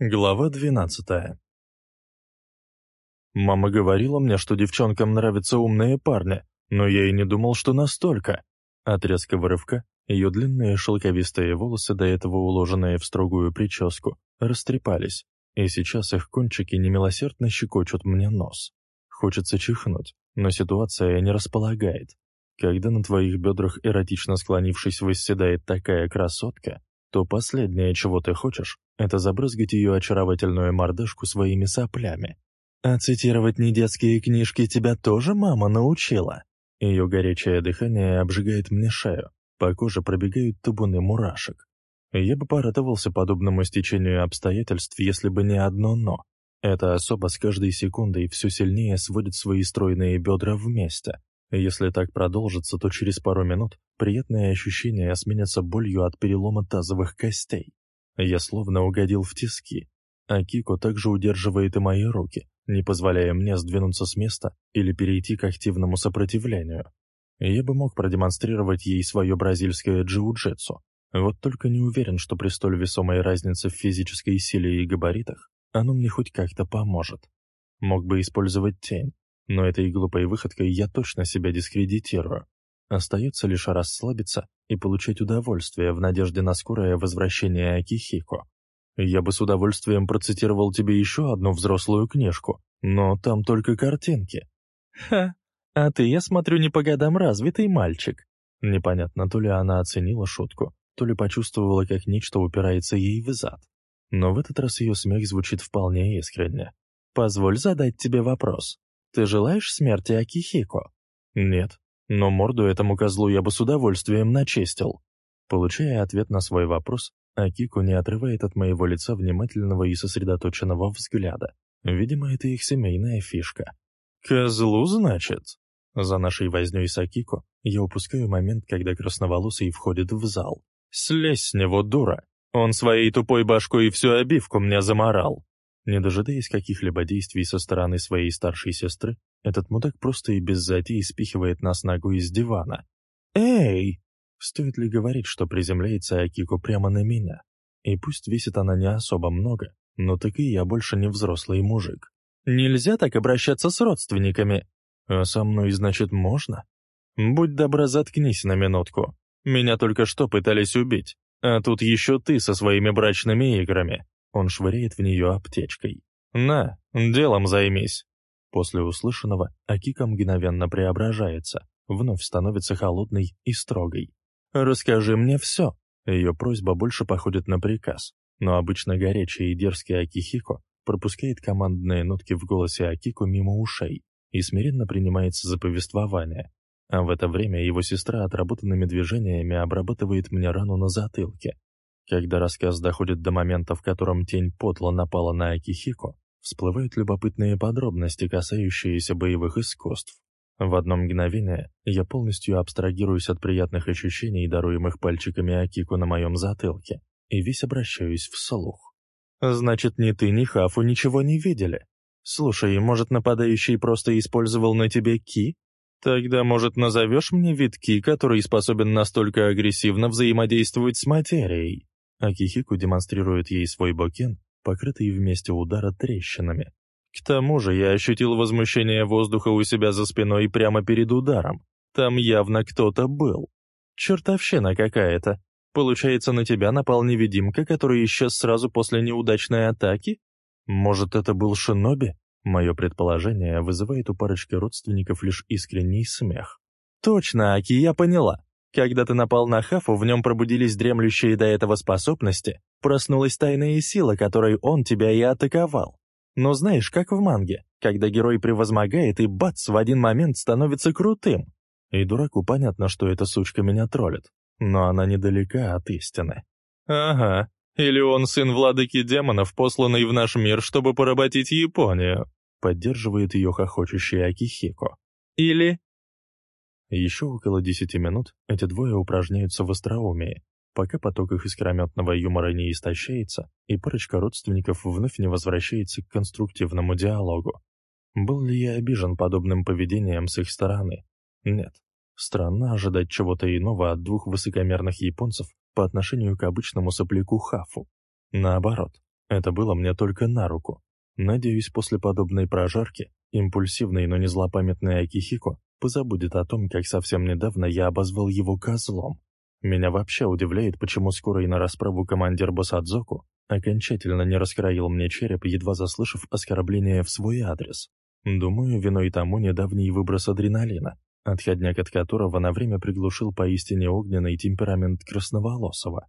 Глава двенадцатая. Мама говорила мне, что девчонкам нравятся умные парни, но я и не думал, что настолько. От резкого ее длинные шелковистые волосы, до этого уложенные в строгую прическу, растрепались, и сейчас их кончики немилосердно щекочут мне нос. Хочется чихнуть, но ситуация не располагает. Когда на твоих бедрах эротично склонившись восседает такая красотка, то последнее, чего ты хочешь, это забрызгать ее очаровательную мордашку своими соплями. А цитировать недетские книжки тебя тоже мама научила? Ее горячее дыхание обжигает мне шею, по коже пробегают табуны мурашек. Я бы порадовался подобному стечению обстоятельств, если бы не одно «но». Эта особа с каждой секундой все сильнее сводит свои стройные бедра вместе, если так продолжится, то через пару минут приятные ощущения сменятся болью от перелома тазовых костей. Я словно угодил в тиски, а Кико также удерживает и мои руки, не позволяя мне сдвинуться с места или перейти к активному сопротивлению. Я бы мог продемонстрировать ей свое бразильское джиу-джитсу, вот только не уверен, что при столь весомой разнице в физической силе и габаритах оно мне хоть как-то поможет. Мог бы использовать тень, но этой глупой выходкой я точно себя дискредитирую. Остается лишь расслабиться и получать удовольствие в надежде на скорое возвращение Акихико. Я бы с удовольствием процитировал тебе еще одну взрослую книжку, но там только картинки. Ха, а ты, я смотрю, не по годам развитый мальчик. Непонятно, то ли она оценила шутку, то ли почувствовала, как нечто упирается ей в зад. Но в этот раз ее смех звучит вполне искренне. «Позволь задать тебе вопрос. Ты желаешь смерти Акихико? Нет, но морду этому козлу я бы с удовольствием начистил. Получая ответ на свой вопрос, Акико не отрывает от моего лица внимательного и сосредоточенного взгляда. Видимо, это их семейная фишка. «Козлу, значит?» За нашей вознёй с Акико я упускаю момент, когда красноволосый входит в зал. «Слезь с него, дура! Он своей тупой башкой всю обивку мне заморал!» Не дожидаясь каких-либо действий со стороны своей старшей сестры, этот мудак просто и без затей спихивает нас ногой из дивана. «Эй!» Стоит ли говорить, что приземляется Акико прямо на меня? И пусть весит она не особо много, но так и я больше не взрослый мужик. Нельзя так обращаться с родственниками. А со мной, значит, можно? Будь добра, заткнись на минутку. Меня только что пытались убить, а тут еще ты со своими брачными играми. Он швыряет в нее аптечкой. «На, делом займись». После услышанного Акика мгновенно преображается, вновь становится холодной и строгой. «Расскажи мне все». Ее просьба больше походит на приказ, но обычно горячий и дерзкий Акихико пропускает командные нотки в голосе Акико мимо ушей и смиренно принимается за повествование. А в это время его сестра отработанными движениями обрабатывает мне рану на затылке, когда рассказ доходит до момента, в котором тень подло напала на Акихико, всплывают любопытные подробности, касающиеся боевых искусств. В одно мгновение я полностью абстрагируюсь от приятных ощущений, даруемых пальчиками Акико на моем затылке, и весь обращаюсь вслух. «Значит, ни ты, ни Хафу ничего не видели? Слушай, может, нападающий просто использовал на тебе ки? Тогда, может, назовешь мне вид ки, который способен настолько агрессивно взаимодействовать с материей?» Акихику демонстрирует ей свой бокен, покрытый вместе удара трещинами. К тому же я ощутил возмущение воздуха у себя за спиной прямо перед ударом. Там явно кто-то был. Чертовщина какая-то. Получается, на тебя напал невидимка, который исчез сразу после неудачной атаки? Может, это был шиноби? Мое предположение вызывает у парочки родственников лишь искренний смех. Точно, Аки, я поняла. Когда ты напал на Хафу, в нем пробудились дремлющие до этого способности, проснулась тайная сила, которой он тебя и атаковал. Но знаешь, как в манге, когда герой превозмогает и бац, в один момент становится крутым. И дураку понятно, что эта сучка меня троллит, но она недалека от истины. Ага, или он сын владыки демонов, посланный в наш мир, чтобы поработить Японию, поддерживает ее хохочущий Акихико. Или еще около десяти минут эти двое упражняются в остроумии, пока поток их искрометного юмора не истощается, и парочка родственников вновь не возвращается к конструктивному диалогу. Был ли я обижен подобным поведением с их стороны? Нет. Странно ожидать чего-то иного от двух высокомерных японцев по отношению к обычному сопляку Хафу. Наоборот, Это было мне только на руку. Надеюсь, после подобной прожарки импульсивный, но не злопамятный Акихико позабудет о том, как совсем недавно я обозвал его козлом. Меня вообще удивляет, почему скоро и на расправу командир Босадзоку окончательно не раскроил мне череп, едва заслышав оскорбление в свой адрес. Думаю, виной тому недавний выброс адреналина, отходняк от которого на время приглушил поистине огненный темперамент Красноволосого.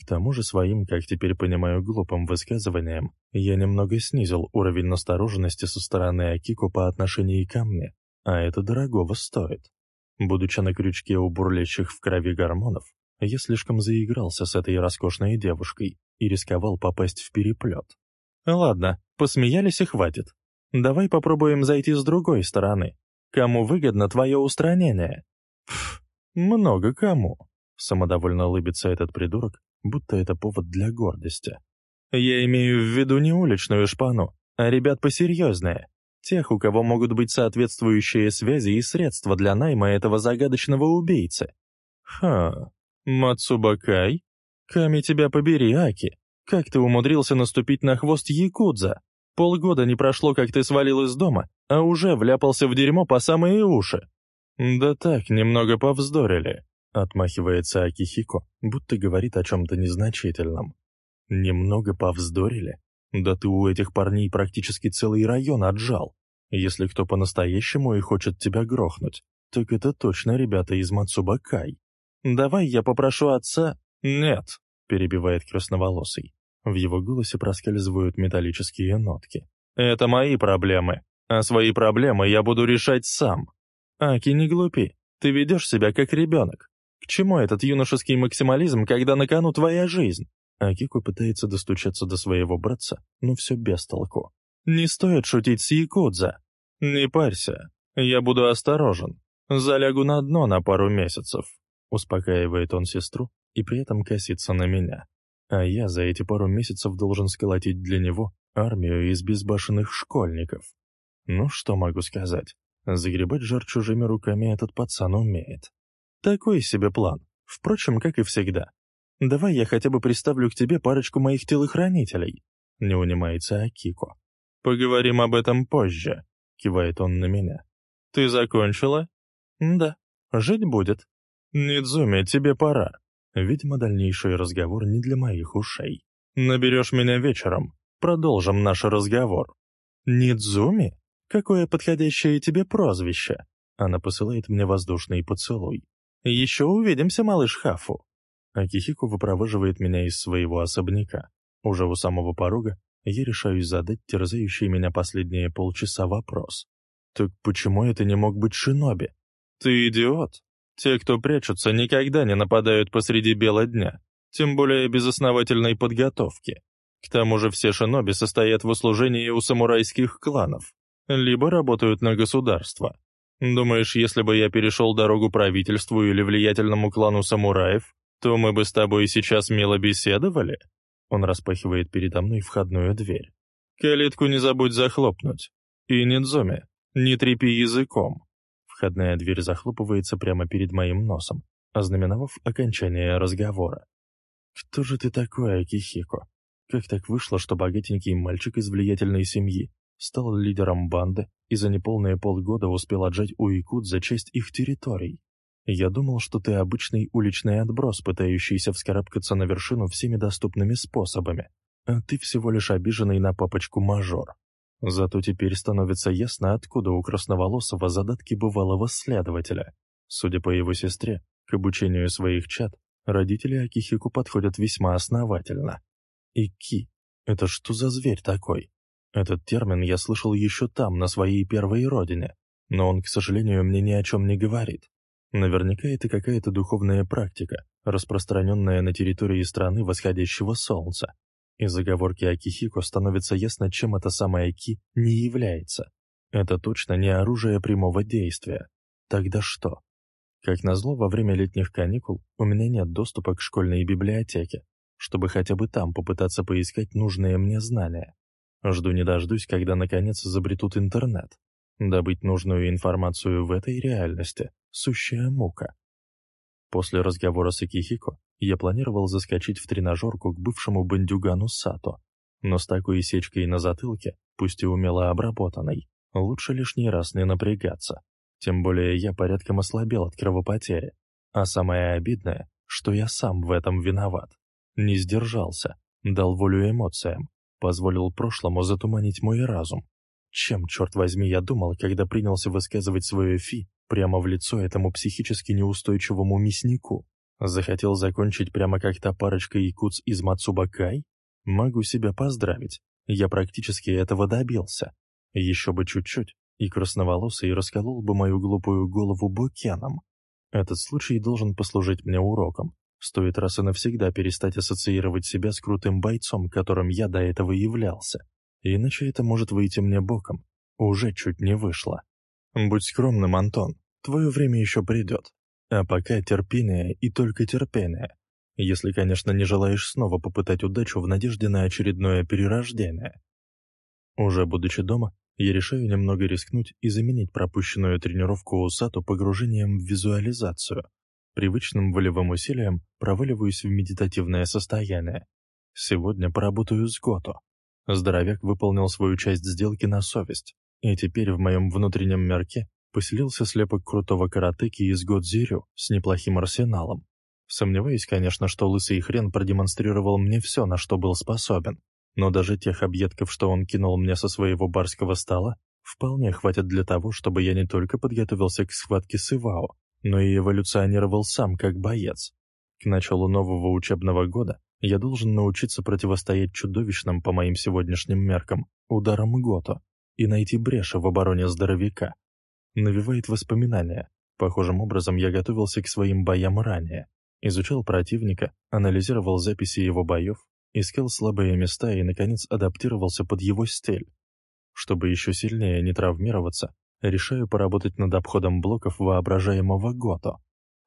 К тому же своим, как теперь понимаю, глупым высказыванием я немного снизил уровень настороженности со стороны Акико по отношению ко мне, а это дорогого стоит. Будучи на крючке у бурлящих в крови гормонов, я слишком заигрался с этой роскошной девушкой и рисковал попасть в переплет. Ладно, посмеялись и хватит. Давай попробуем зайти с другой стороны. Кому выгодно твое устранение? Пф, много кому. Самодовольно улыбится этот придурок, будто это повод для гордости. Я имею в виду не уличную шпану, а ребят посерьезнее. Тех, у кого могут быть соответствующие связи и средства для найма этого загадочного убийцы. Ха, Мацубакай? Ками тебя побери, Аки. Как ты умудрился наступить на хвост Якудза? Полгода не прошло, как ты свалил из дома, а уже вляпался в дерьмо по самые уши. Да так, немного повздорили. Отмахивается Акихико, будто говорит о чем-то незначительном. Немного повздорили? Да ты у этих парней практически целый район отжал. Если кто по-настоящему и хочет тебя грохнуть, так это точно ребята из Мацубакай. Давай я попрошу отца... Нет, перебивает красноволосый. В его голосе проскальзывают металлические нотки. Это мои проблемы, а свои проблемы я буду решать сам. Аки, не глупи, ты ведешь себя как ребенок. К чему этот юношеский максимализм, когда на кону твоя жизнь? Акико пытается достучаться до своего братца, но все без толку. Не стоит шутить с Якудза. Не парься, я буду осторожен. Залягу на дно на пару месяцев. Успокаивает он сестру и при этом косится на меня. А я за эти пару месяцев должен сколотить для него армию из безбашенных школьников. Ну, что могу сказать? Загребать жар чужими руками этот пацан умеет. Такой себе план. Впрочем, как и всегда. Давай я хотя бы приставлю к тебе парочку моих телохранителей. Не унимается Акико. Поговорим об этом позже, кивает он на меня. Ты закончила? Да. Жить будет. Нидзуми, тебе пора. Видимо, дальнейший разговор не для моих ушей. Наберешь меня вечером. Продолжим наш разговор. Нидзуми? Какое подходящее тебе прозвище? Она посылает мне воздушный поцелуй. «Еще увидимся, малыш Хафу». Акихико выпровоживает меня из своего особняка. Уже у самого порога я решаюсь задать терзающий меня последние полчаса вопрос. «Так почему это не мог быть шиноби?» «Ты идиот. Те, кто прячутся, никогда не нападают посреди бела дня, тем более без основательной подготовки. К тому же все шиноби состоят в услужении у самурайских кланов, либо работают на государство, Думаешь, если бы я перешел дорогу правительству или влиятельному клану самураев, то мы бы с тобой сейчас мило беседовали?» Он распахивает передо мной входную дверь. «Калитку не забудь захлопнуть. И Нидзуми, не трепи языком». Входная дверь захлопывается прямо перед моим носом, ознаменовав окончание разговора. «Кто же ты такой, Акихико? Как так вышло, что богатенький мальчик из влиятельной семьи стал лидером банды и за неполные полгода успел отжать у якут за честь их территорий. Я думал, что ты обычный уличный отброс, пытающийся вскарабкаться на вершину всеми доступными способами, а ты всего лишь обиженный на папочку мажор. Зато теперь становится ясно, откуда у красноволосого задатки бывалого следователя. Судя по его сестре, к обучению своих чад родители Акихику подходят весьма основательно. Ики — это что за зверь такой? Этот термин я слышал еще там, на своей первой родине, но он, к сожалению, мне ни о чем не говорит. Наверняка это какая-то духовная практика, распространенная на территории страны восходящего солнца. Из заговорки Акихико становится ясно, чем эта самая Ки не является. Это точно не оружие прямого действия. Тогда что? Как назло, во время летних каникул у меня нет доступа к школьной библиотеке, чтобы хотя бы там попытаться поискать нужные мне знания. Жду не дождусь, когда наконец изобретут интернет. Добыть нужную информацию в этой реальности — сущая мука. После разговора с Акихико я планировал заскочить в тренажерку к бывшему бандюгану Сато. Но с такой сечкой на затылке, пусть и умело обработанной, лучше лишний раз не напрягаться. Тем более я порядком ослабел от кровопотери. А самое обидное, что я сам в этом виноват. Не сдержался, дал волю эмоциям, позволил прошлому затуманить мой разум. Чем, черт возьми, я думал, когда принялся высказывать свое фи прямо в лицо этому психически неустойчивому мяснику? Захотел закончить прямо как та парочка якутс из Мацубакай? Могу себя поздравить, я практически этого добился. Еще бы чуть-чуть, и красноволосый расколол бы мою глупую голову букеном. Этот случай должен послужить мне уроком. Стоит раз и навсегда перестать ассоциировать себя с крутым бойцом, которым я до этого являлся. Иначе это может выйти мне боком. Уже чуть не вышло. Будь скромным, Антон. Твое время еще придет. А пока терпение и только терпение. Если, конечно, не желаешь снова попытать удачу в надежде на очередное перерождение. Уже будучи дома, я решаю немного рискнуть и заменить пропущенную тренировку у Сату погружением в визуализацию. Привычным волевым усилием проваливаюсь в медитативное состояние. Сегодня поработаю с Гото. Здоровяк выполнил свою часть сделки на совесть, и теперь в моем внутреннем мерке поселился слепок крутого каратыки из Годзирю с неплохим арсеналом. Сомневаюсь, конечно, что лысый хрен продемонстрировал мне все, на что был способен, но даже тех объедков, что он кинул мне со своего барского стола, вполне хватит для того, чтобы я не только подготовился к схватке с Ивао, но и эволюционировал сам как боец. К началу нового учебного года я должен научиться противостоять чудовищным, по моим сегодняшним меркам, ударам Гото и найти бреши в обороне здоровяка. Навевает воспоминания. Похожим образом я готовился к своим боям ранее. Изучал противника, анализировал записи его боев, искал слабые места и, наконец, адаптировался под его стиль. Чтобы еще сильнее не травмироваться, решаю поработать над обходом блоков воображаемого Гото.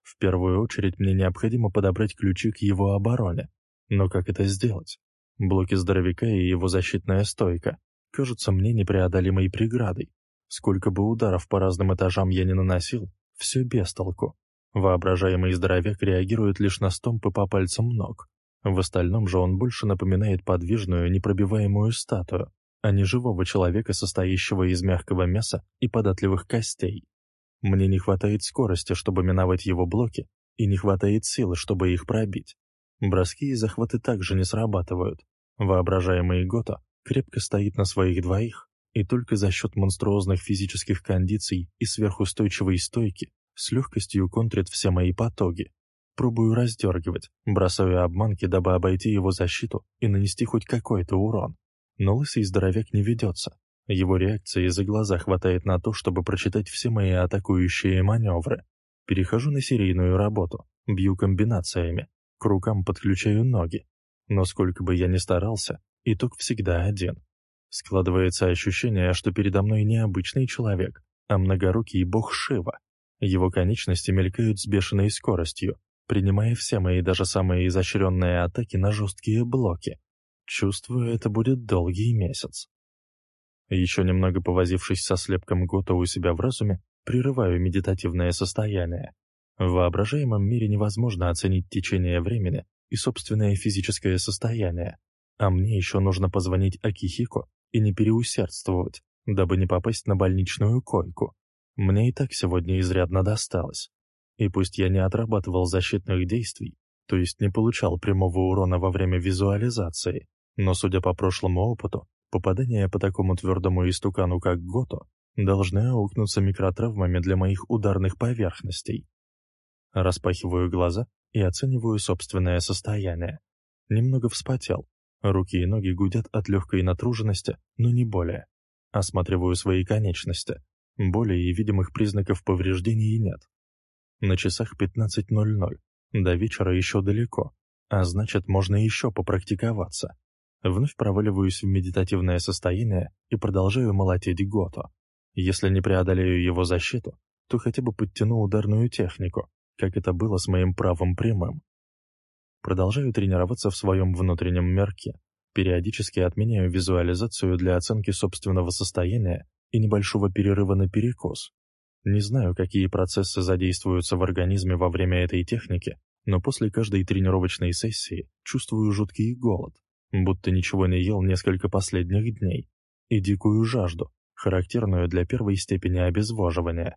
В первую очередь мне необходимо подобрать ключи к его обороне. Но как это сделать? Блоки здоровяка и его защитная стойка кажутся мне непреодолимой преградой. Сколько бы ударов по разным этажам я не наносил, все без толку. Воображаемый здоровяк реагирует лишь на стомпы по пальцам ног. В остальном же он больше напоминает подвижную, непробиваемую статую, а не живого человека, состоящего из мягкого мяса и податливых костей. Мне не хватает скорости, чтобы миновать его блоки, и не хватает силы, чтобы их пробить. Броски и захваты также не срабатывают. Воображаемый Гото крепко стоит на своих двоих, и только за счет монструозных физических кондиций и сверхустойчивой стойки с легкостью контрит все мои потоги. Пробую раздергивать, бросаю обманки, дабы обойти его защиту и нанести хоть какой-то урон. Но лысый здоровяк не ведется. Его реакции за глаза хватает на то, чтобы прочитать все мои атакующие маневры. Перехожу на серийную работу, бью комбинациями, к рукам подключаю ноги. Но сколько бы я ни старался, итог всегда один. Складывается ощущение, что передо мной не обычный человек, а многорукий бог Шива. Его конечности мелькают с бешеной скоростью, принимая все мои даже самые изощренные атаки на жесткие блоки. Чувствую, это будет долгий месяц. Еще немного повозившись со слепком Гота у себя в разуме, прерываю медитативное состояние. В воображаемом мире невозможно оценить течение времени и собственное физическое состояние, а мне еще нужно позвонить Акихико и не переусердствовать, дабы не попасть на больничную койку. Мне и так сегодня изрядно досталось. И пусть я не отрабатывал защитных действий, то есть не получал прямого урона во время визуализации, но, судя по прошлому опыту, попадания по такому твердому истукану, как Гото, должны аукнуться микротравмами для моих ударных поверхностей. Распахиваю глаза и оцениваю собственное состояние. Немного вспотел. Руки и ноги гудят от легкой натруженности, но не более. Осматриваю свои конечности. Боли и видимых признаков повреждений нет. На часах 15.00. До вечера еще далеко, а значит, можно еще попрактиковаться. Вновь проваливаюсь в медитативное состояние и продолжаю молотить Гото. Если не преодолею его защиту, то хотя бы подтяну ударную технику, как это было с моим правым прямым. Продолжаю тренироваться в своем внутреннем мерке. Периодически отменяю визуализацию для оценки собственного состояния и небольшого перерыва на перекус. Не знаю, какие процессы задействуются в организме во время этой техники, но после каждой тренировочной сессии чувствую жуткий голод. будто ничего не ел несколько последних дней, и дикую жажду, характерную для первой степени обезвоживания.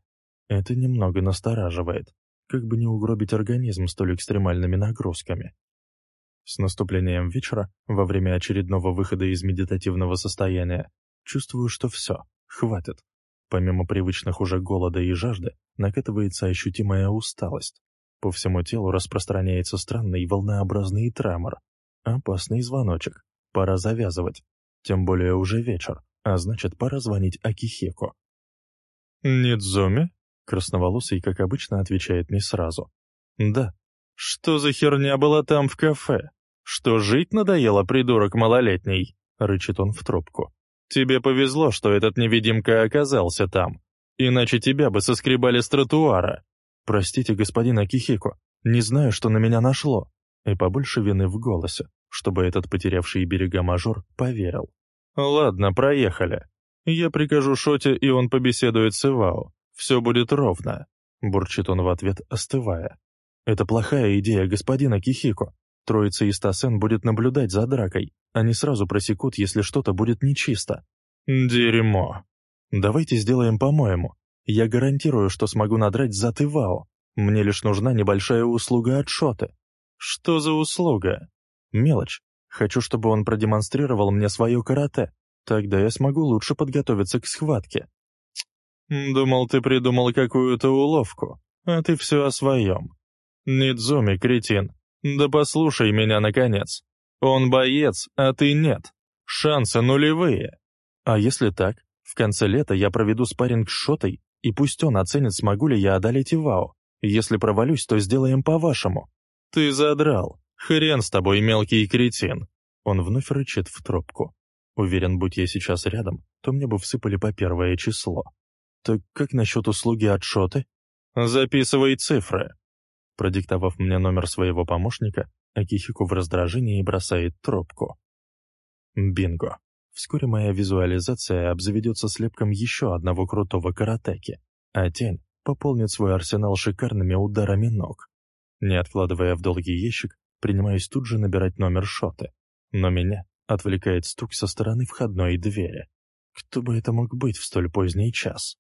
Это немного настораживает, как бы не угробить организм столь экстремальными нагрузками. С наступлением вечера, во время очередного выхода из медитативного состояния, чувствую, что все, хватит. Помимо привычных уже голода и жажды, накатывается ощутимая усталость. По всему телу распространяется странный волнообразный тремор. Опасный звоночек. Пора завязывать. Тем более уже вечер, а значит, пора звонить Акихеко. «Нидзуми?» Красноволосый, как обычно, отвечает не сразу. «Да». «Что за херня была там в кафе? Что, жить надоело, придурок малолетний?» — рычит он в трубку. «Тебе повезло, что этот невидимка оказался там. Иначе тебя бы соскребали с тротуара». «Простите, господин Акихико, не знаю, что на меня нашло». И побольше вины в голосе, чтобы этот потерявший берега мажор поверил. «Ладно, проехали. Я прикажу Шоте, и он побеседует с Ивао. Все будет ровно», — бурчит он в ответ, остывая. «Это плохая идея господина Кихико. Троица из Тасен будет наблюдать за дракой. Они сразу просекут, если что-то будет нечисто». «Дерьмо. Давайте сделаем по-моему. Я гарантирую, что смогу надрать зад Ивао. Мне лишь нужна небольшая услуга от Шоты». «Что за услуга?» «Мелочь. Хочу, чтобы он продемонстрировал мне свое карате. Тогда я смогу лучше подготовиться к схватке». «Думал, ты придумал какую-то уловку, а ты все о своем. Нидзуми, кретин, да послушай меня, наконец. Он боец, а ты нет. Шансы нулевые. А если так, в конце лета я проведу спарринг с Шотой, и пусть он оценит, смогу ли я одолеть Ивао. Если провалюсь, то сделаем по-вашему». «Ты задрал. Хрен с тобой, мелкий кретин!» Он вновь рычит в трубку. Уверен, будь я сейчас рядом, то мне бы всыпали по первое число. «Так как насчет услуги от Шоты?» «Записывай цифры». Продиктовав мне номер своего помощника, Акихико в раздражении бросает трубку. Бинго. Вскоре моя визуализация обзаведется слепком еще одного крутого каратеки, а тень пополнит свой арсенал шикарными ударами ног. Не откладывая в долгий ящик, принимаюсь тут же набирать номер Шоты, но меня отвлекает стук со стороны входной двери. Кто бы это мог быть в столь поздний час?